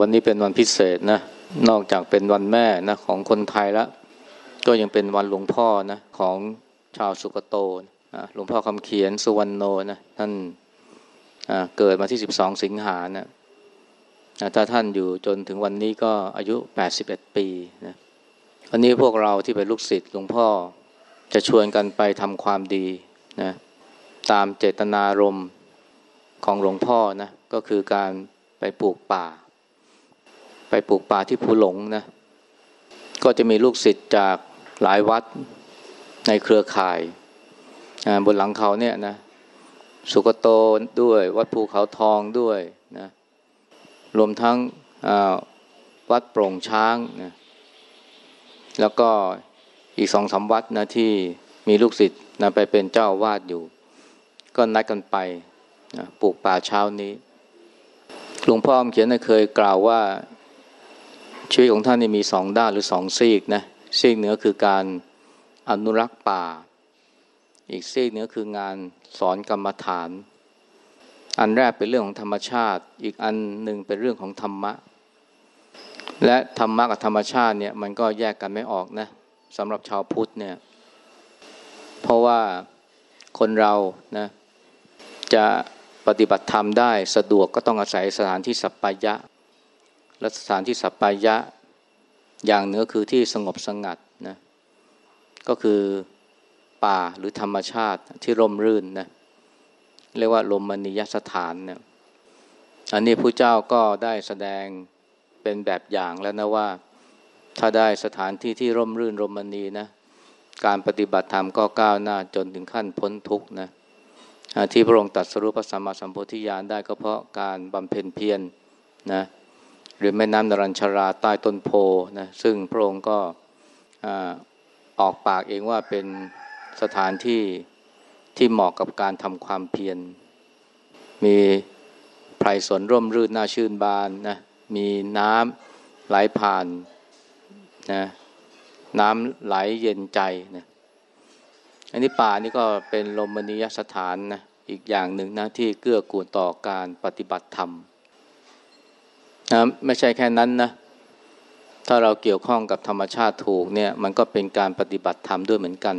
วันนี้เป็นวันพิเศษนะ นอกจากเป็นวันแม่นะของคนไทยแล้ว ก็ยังเป็นวันหลวงพ่อนะของชาวสุกโตนะหลวงพ่อคำเขียนสุวรรณโนนะท่านเกิดมาที่ 12 สิงหานะถ้าท่านอยู่จนถึงวันนี้ก็อายุ 81 ปีนะวันนี้พวกเราที่เป็นลูกศิษย์หลวงพ่อจะชวนกันไปทำความดีนะตามเจตนารมณ์ของหลวงพ่อนะก็คือการไปปลูกป่า ไปปลูกป่าที่ภูหลงนะ ก็จะมีลูกศิษย์จากหลายวัดในเครือข่ายบนหลังเขาเนี่ยนะ สุกโตด้วย วัดภูเขาทองด้วยนะรวมทั้งวัดโปร่งช้างนะแล้วก็อีกสองสาวัดนะที่มีลูกศิษย์นะไปเป็นเจ้าวาดอยู่ ก็นัดกันไปนะปลูกป่าเช้านี้หลวงพ่ออมเขียนเคยกล่าวว่า ชีวิตของท่านนี่มีสองด้านหรือสองซีกนะซีกเหนือคือการอนุรักษ์ป่า อีกซีกเหนือคืองานสอนกรรมฐาน อันแรกเป็นเรื่องของธรรมชาติ อีกอันหนึ่งเป็นเรื่องของธรรมะ และธรรมะกับธรรมชาติเนี่ยมันก็แยกกันไม่ออกนะสำหรับชาวพุทธเนี่ยเพราะว่าคนเรานะจะปฏิบัติธรรมได้สะดวกก็ต้องอาศัยสถานที่สัปปายะ และสถานที่สัปปายะอย่างเนื้อคือที่สงบสงัดนะก็คือป่าหรือธรรมชาติที่ร่มรื่นนะเรียกว่าลมมณียสถานเนี่ยอันนี้ผู้เจ้าก็ได้แสดงเป็นแบบอย่างแล้วนะว่า ถ้าได้สถานที่ที่ร่มรื่นรมณีนะการปฏิบัติธรรมก็ก้าวหน้าจนถึงขั้นพ้นทุกข์นะที่พระองค์ตัดสรุปสัมมาสัมโพธิญาณได้ก็เพราะการบำเพ็ญเพียรนนะ หรือแม่น้ำนรัญชราใต้ต้นโพนะซึ่งพระองค์ก็ออกปากเองว่าเป็นสถานที่ที่เหมาะกับการทำความเพียร มีไพรสนร่มรื่นน่าชื่นบานนะ มีน้ำไหลผ่านนะน้ำไหลเย็นใจนะอันนี้ป่านี่ก็เป็นลมณียสถานนะอีกอย่างหนึ่งนะที่เกื้อกูลต่อการปฏิบัติธรรม นะไม่ใช่แค่นั้นนะ ถ้าเราเกี่ยวข้องกับธรรมชาติถูกเนี่ย มันก็เป็นการปฏิบัติธรรมด้วยเหมือนกัน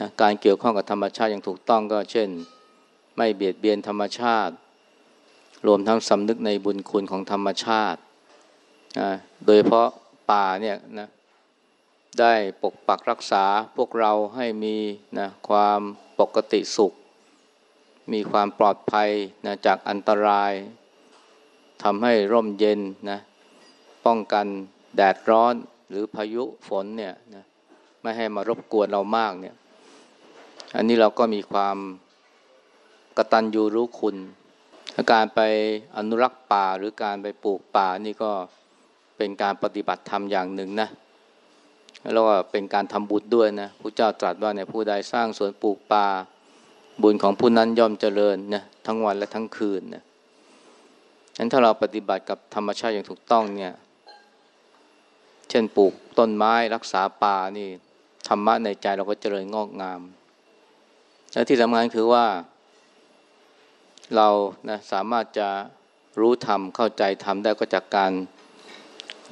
นะการเกี่ยวข้องกับธรรมชาติอย่างถูกต้องก็เช่น ไม่เบียดเบียนธรรมชาติ รวมทั้งสำนึกในบุญคุณของธรรมชาตินะโดยเพราะป่าเนี่ยนะได้ปกปักรักษาพวกเราให้มีนะความปกติสุข มีความปลอดภัยนะจากอันตราย ทำให้ร่มเย็นนะป้องกันแดดร้อนหรือพายุฝนเนี่ยนะไม่ให้มารบกวนเรามากเนี่ย อันนี้เราก็มีความกระตัญญูรู้คุณการไปอนุรักษ์ป่าหรือการไปปลูกป่านี่ก็เป็นการปฏิบัติธรรมอย่างหนึ่งนะแล้วก็เป็นการทำบุญด้วยนะพระเจ้าตรัสว่าเนี่ยผู้ใดสร้างสวนปลูกป่าบุญของผู้นั้นย่อมเจริญนะทั้งวันและทั้งคืนนะ นั้นถ้าเราปฏิบัติกับธรรมชาติอย่างถูกต้องเนี่ย เช่นปลูกต้นไม้รักษาป่านี่ธรรมะในใจเราก็เจริญงอกงาม และที่สำคัญคือว่า เรานะสามารถจะรู้ธรรมเข้าใจธรรมได้ก็จากการ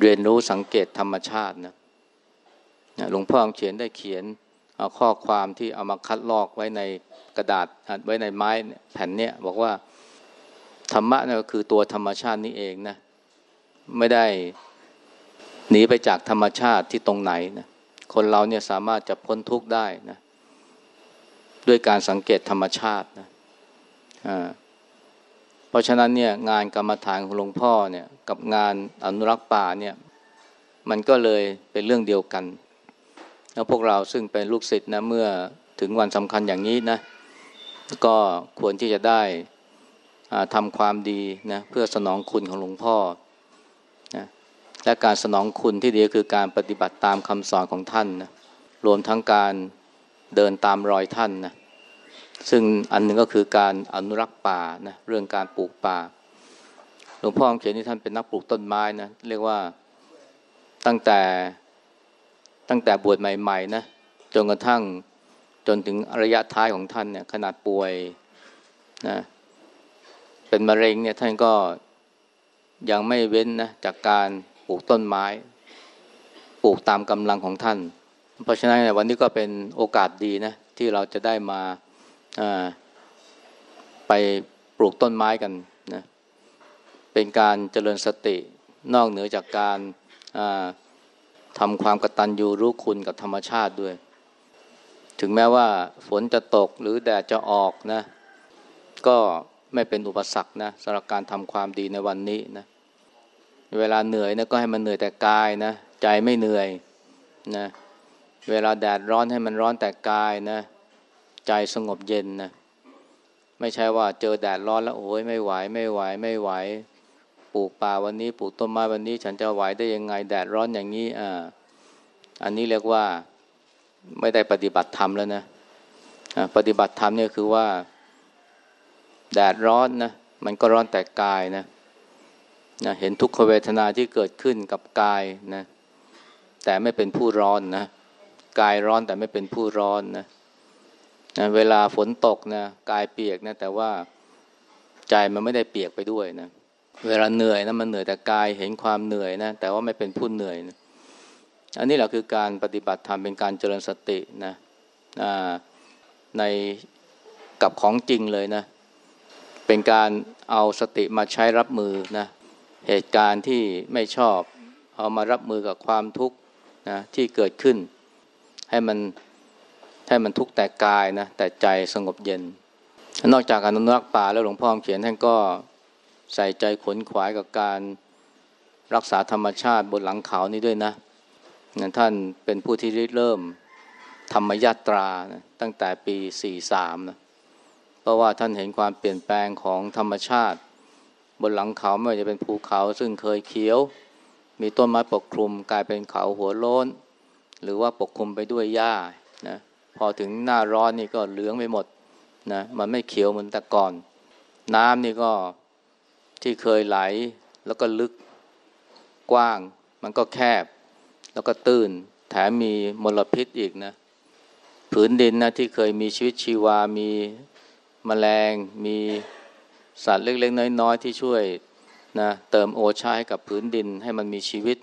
เรียนรู้สังเกตธรรมชาตินะหลวงพ่อเขียนได้เขียนเอาข้อความที่เอามาคัดลอกไว้ในกระดาษไว้ในไม้แผ่นเนี้ยบอกว่า ธรรมะนี่ก็คือตัวธรรมชาตินี้เองนะ ไม่ได้หนีไปจากธรรมชาติที่ตรงไหนนะคนเราเนี่ยสามารถจะพ้นทุกข์ได้นะด้วยการสังเกตธรรมชาตินะอ่าเพราะฉะนั้นเนี่ยงานกรรมฐานของหลวงพ่อเนี่ยกับงานอนุรักษ์ป่าเนี่ยมันก็เลยเป็นเรื่องเดียวกัน แล้วพวกเราซึ่งเป็นลูกศิษย์นะเมื่อถึงวันสำคัญอย่างนี้นะก็ควรที่จะได้ ทำความดีนะเพื่อสนองคุณของหลวงพ่อนะและการสนองคุณที่ดีคือการปฏิบัติตามคำสอนของท่านนะรวมทั้งการเดินตามรอยท่านนะซึ่งอันหนึ่งก็คือการอนุรักษ์ป่านะเรื่องการปลูกป่า หลวงพ่อเขียนที่ท่านเป็นนักปลูกต้นไม้นะเรียกว่าตั้งแต่ตั้งแต่บวชใหม่ๆนะจนกระทั่งจนถึงระยะท้ายของท่านเนี่ยขนาดป่วยนะ เป็นมะเร็งเนี่ยท่านก็ยังไม่เว้นนะจากการปลูกต้นไม้ ปลูกตามกำลังของท่าน เพราะฉะนั้นวันนี้ก็เป็นโอกาสดีนะที่เราจะได้มาไปปลูกต้นไม้กันนะเป็นการเจริญสตินอกเหนือจากการทำความกตัญญูรู้คุณกับธรรมชาติด้วย ถึงแม้ว่าฝนจะตกหรือแดดจะออกนะ ก็ ไม่เป็นอุปสรรคนะสำหรับการทำความดีในวันนี้นะเวลาเหนื่อยนะก็ให้มันเหนื่อยแต่กายนะใจไม่เหนื่อยนะเวลาแดดร้อนให้มันร้อนแต่กายนะใจสงบเย็นนะไม่ใช่ว่าเจอแดดร้อนแล้วโอ้ยไม่ไหวไม่ไหวไม่ไหวปลูกป่าวันนี้ปลูกต้นไม้วันนี้ ฉันจะไหวได้ยังไงแดดร้อนอย่างนี้อ่าอันนี้เรียกว่าไม่ได้ปฏิบัติธรรมแล้วนะปฏิบัติธรรมเนี่ยคือว่า แดดร้อนนะมันก็ร้อนแต่กายนะนะเห็นทุกขเวทนาที่เกิดขึ้นกับกายนะแต่ไม่เป็นผู้ร้อนนะกายร้อนแต่ไม่เป็นผู้ร้อนนะนะเวลาฝนตกนะกายเปียกนะแต่ว่าใจมันไม่ได้เปียกไปด้วยนะเวลาเหนื่อยนะมันเหนื่อยแต่กายเห็นความเหนื่อยนะแต่ว่าไม่เป็นผู้เหนื่อยนะอันนี้แหละคือการปฏิบัติธรรมเป็นการเจริญสตินะในกับของจริงเลยนะ เป็นการเอาสติมาใช้รับมือนะเหตุการณ์ที่ไม่ชอบเอามารับมือกับความทุกข์นะที่เกิดขึ้น ให้มันให้มันทุกข์แต่กายนะแต่ใจสงบเย็น นอกจากการอนุรักษ์ป่าแล้วหลวงพ่อเขียนท่านก็ใส่ใจขนขวายกับการรักษาธรรมชาติบนหลังเขานี้ด้วยนะท่านเป็นผู้ที่ริเริ่มธรรมยาตรานะตั้งแต่ปี 43นะ เพราะว่าท่านเห็นความเปลี่ยนแปลงของธรรมชาติ บนหลังเขาไม่ว่าจะเป็นภูเขาซึ่งเคยเขียว มีต้นไม้ปกคลุมกลายเป็นเขาหัวโล้น หรือว่าปกคลุมไปด้วยหญ้านะพอถึงหน้าร้อนนี่ก็เหลืองไปหมดนะมันไม่เขียวเหมือนแต่ก่อน น้ำนี่ก็ที่เคยไหลแล้วก็ลึกกว้าง มันก็แคบ แล้วก็ตื้นแถมมีมลพิษอีกนะผืนดินนะที่เคยมีชีวิตชีวามี มแมลงมีสัตว์เล็กๆน้อยๆที่ช่วยนะเติมโอชาให้กับผืนดินให้มันมีชีวิต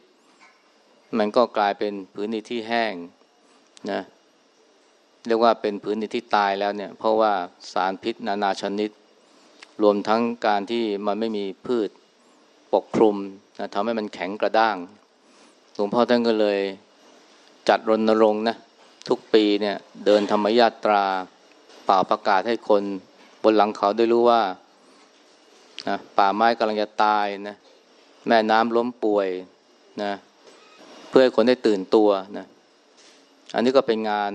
มันก็กลายเป็นผืนดินที่แห้งนะเรียกว่าเป็นผืนดินที่ตายแล้วเนี่ยเพราะว่าสารพิษนานาชนิด รวมทั้งการที่มันไม่มีพืชปกคลุมนะทำให้มันแข็งกระด้างหลวงพ่อท่านก็เลยจัดรณรงค์นะทุกปีเนี่ยเดินธรรมยาตราเป่าประกาศให้คน บนหลังเขาได้รู้ว่านะป่าไม้กำลังจะตายนะแม่น้ำล้มป่วยนะเพื่อให้คนได้ตื่นตัวนะอันนี้ก็เป็นงาน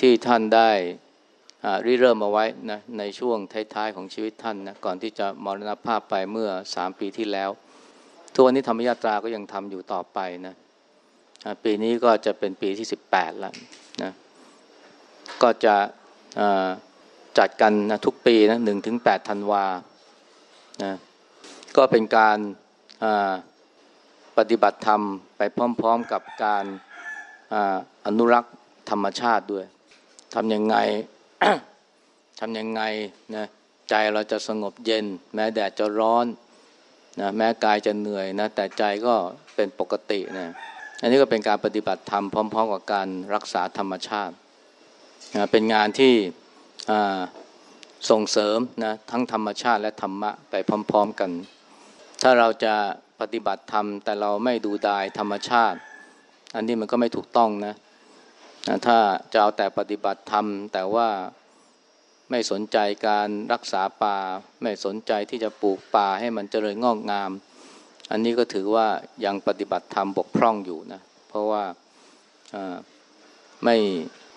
ที่ท่านได้ริเริ่มเอาไว้นะในช่วงท้ายๆของชีวิตท่านนะก่อนที่จะมรณภาพไปเมื่อสามปีที่แล้ว ทุกวันนี้ธรรมยาตราก็ยังทำอยู่ต่อไปนะปีนี้ก็จะเป็นปีที่สิบแปดแล้วนะก็จะ จัดกันนะทุกปีนะหนึ่งถึงแปดธันวานะก็เป็นการปฏิบัติธรรมไปพร้อมๆกับการอนุรักษ์ธรรมชาติด้วยทำยังไงทำยังไงนะใจเราจะสงบเย็น แม้แดดจะร้อนนะแม้กายจะเหนื่อยนะแต่ใจก็เป็นปกตินะอันนี้ก็เป็นการปฏิบัติธรรมพร้อม ๆ กับการรักษาธรรมชาตินะเป็นงานที่ ส่งเสริมนะทั้งธรรมชาติและธรรมะไปพร้อมๆกัน ถ้าเราจะปฏิบัติธรรม แต่เราไม่ดูดายธรรมชาติ อันนี้มันก็ไม่ถูกต้องนะถ้าจะเอาแต่ปฏิบัติธรรม แต่ว่าไม่สนใจการรักษาป่า ไม่สนใจที่จะปลูกป่าให้มันเจริญงอกงาม อันนี้ก็ถือว่ายังปฏิบัติธรรมบกพร่องอยู่นะเพราะว่าไม่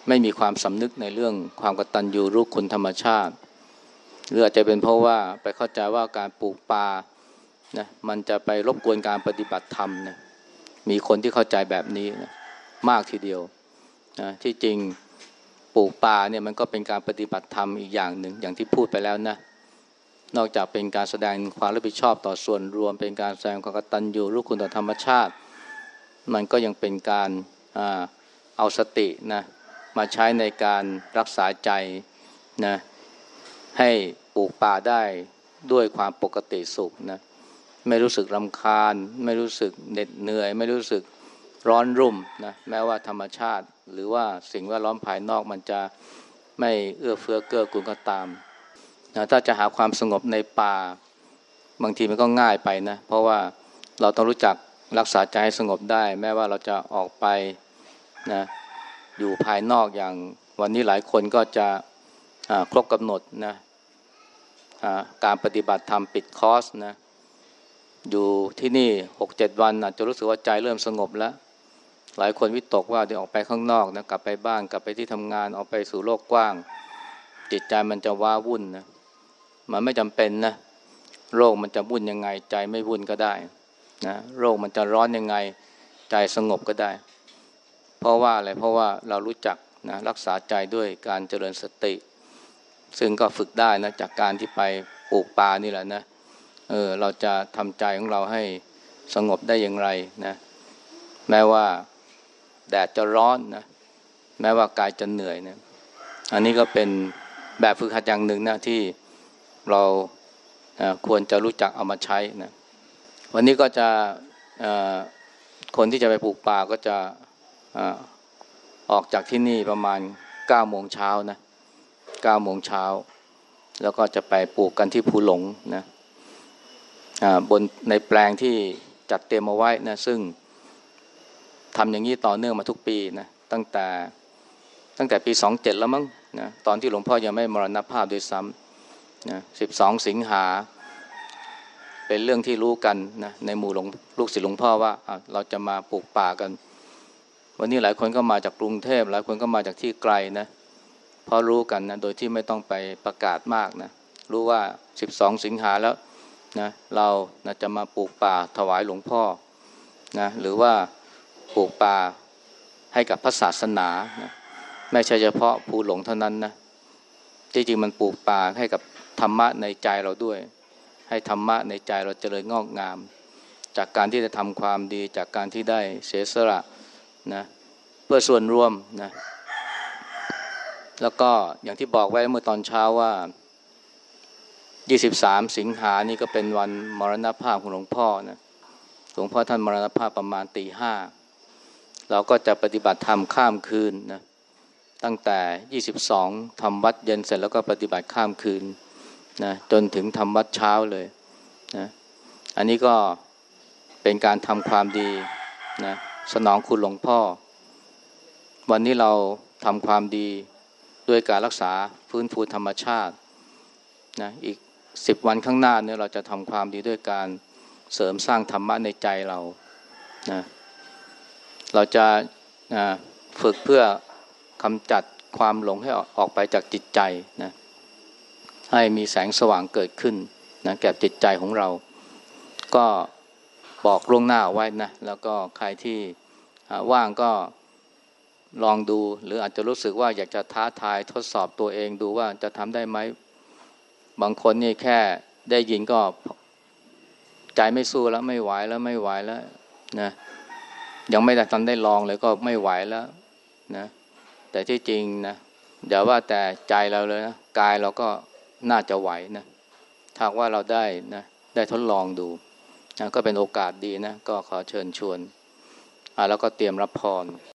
ไม่มีความสำนึกในเรื่องความกตัญญูรู้คุณธรรมชาติ หรืออาจจะเป็นเพราะว่าไปเข้าใจว่าการปลูกป่านะมันจะไปรบกวนการปฏิบัติธรรมนะมีคนที่เข้าใจแบบนี้นะมากทีเดียวนะที่จริงปลูกป่าเนี่ยมันก็เป็นการปฏิบัติธรรมอีกอย่างหนึ่งอย่างที่พูดไปแล้วนะนอกจากเป็นการแสดงความรับผิดชอบต่อส่วนรวม เป็นการแสดงความกตัญญูรู้คุณต่อธรรมชาติ มันก็ยังเป็นการเอาสตินะ มาใช้ในการรักษาใจนะให้ปลูกป่าได้ด้วยความปกติสุขนะไม่รู้สึกรำคาญ ไม่รู้สึกเหน็ดเหนื่อย ไม่รู้สึกร้อนรุ่มนะแม้ว่าธรรมชาติ หรือว่าสิ่งแวดล้อมภายนอกมันจะไม่เอื้อเฟื้อเกื้อกูลก็ตามนะถ้าจะหาความสงบในป่า บางทีมันก็ง่ายไปนะ เพราะว่าเราต้องรู้จักรักษาใจให้สงบได้ แม้ว่าเราจะออกไปนะ อยู่ภายนอกอย่างวันนี้หลายคนก็จะครบกำหนดนะการปฏิบัติธรรมปิดคอร์สนะอยู่ที่นี่หกเจ็ดวันอาจจะรู้สึกว่าใจเริ่มสงบแล้ว หลายคนวิตกว่าเดี๋ยวออกไปข้างนอกนะกลับไปบ้านกลับไปที่ทำงานออกไปสู่โลกกว้าง จิตใจมันจะว้าวุ่นนะมันไม่จำเป็นนะโรคมันจะวุ่นยังไง ใจไม่วุ่นก็ได้นะโรคมันจะร้อนยังไง ใจสงบก็ได้ เพราะว่าอะไรเพราะว่าเรารู้จักนะรักษาใจด้วยการเจริญสติ ซึ่งก็ฝึกได้นะจากการที่ไปปลูกป่านี่แหละนะเออเราจะทำใจของเราให้สงบได้อย่างไรนะแม้ว่าแดดจะร้อนนะแม้ว่ากายจะเหนื่อยนะอันนี้ก็เป็นแบบฝึกหัดอย่างหนึ่งนะที่เราควรจะรู้จักเอามาใช้นะวันนี้ก็จะคนที่จะไปปลูกป่าก็จะ ออกจากที่นี่ประมาณ9โมงเช้านะ9โมงเช้า แล้วก็จะไปปลูกกันที่ภูหลงนะบนในแปลงที่จัดเตรียมเอาไว้นะซึ่งทำอย่างนี้ต่อเนื่องมาทุกปีนะตั้งแต่ตั้งแต่ปี 27 แล้วมั้งนะตอนที่หลวงพ่อยังไม่มรณภาพด้วยซ้ำนะ12 สิงหา เป็นเรื่องที่รู้กันนะในหมู่หลวงลูกศิษย์หลวงพ่อว่าเราจะมาปลูกป่ากัน วันนี้หลายคนก็มาจากกรุงเทพหลายคนก็มาจากที่ไกลนะเพราะรู้กันนะโดยที่ไม่ต้องไปประกาศมากนะรู้ว่า 12 สิงหาแล้วนะเรานะจะมาปลูกป่าถวายหลวงพ่อนะหรือว่าปลูกป่าให้กับพระศาสนานะไม่ใช่เฉพาะภูหลงเท่านั้นนะจริงๆมันปลูกป่าให้กับธรรมะในใจเราด้วย ให้ธรรมะในใจเราเจริญงอกงาม จากการที่จะทำความดีจากการที่ได้เสียสละ นะเพื่อส่วนรวมนะแล้วก็อย่างที่บอกไว้เมื่อตอนเช้าว่า 23 สิงหานี่ก็เป็นวันมรณภาพของหลวงพ่อนะหลวงพ่อท่านมรณภาพประมาณตีห้าเราก็จะปฏิบัติธรรมข้ามคืนนะตั้งแต่ 22ทำวัดเย็นเสร็จแล้วก็ปฏิบัติข้ามคืนนะจนถึงทำวัดเช้าเลยนะอันนี้ก็เป็นการทำความดีนะ สนองคุณหลวงพ่อ วันนี้เราทำความดีด้วยการรักษาฟื้นฟูธรรมชาตินะอีกสิบวันข้างหน้าเนี่ยเราจะทำความดีด้วยการเสริมสร้างธรรมะในใจเรานะเราจะฝึกเพื่อกำจัดความหลงให้ออกไปจากจิตใจนะให้มีแสงสว่างเกิดขึ้นนะแก่จิตใจของเรา ก็ บอกล่วงหน้าไว้นะ แล้วก็ใครที่ว่างก็ลองดู หรืออาจจะรู้สึกว่าอยากจะท้าทายทดสอบตัวเองดูว่าจะทำได้ไหม บางคนนี่แค่ได้ยินก็ใจไม่สู้แล้วไม่ไหวแล้วไม่ไหวแล้วนะยังไม่ได้ทันได้ลองเลยก็ไม่ไหวแล้วนะแต่ที่จริงนะอย่าว่าแต่ใจเราเลยนะกายเราก็น่าจะไหวนะถ้าว่าเราได้นะได้ทดลองดู นะก็เป็นโอกาสดีนะ ก็ขอเชิญชวนอ่าแล้วก็เตรียมรับพร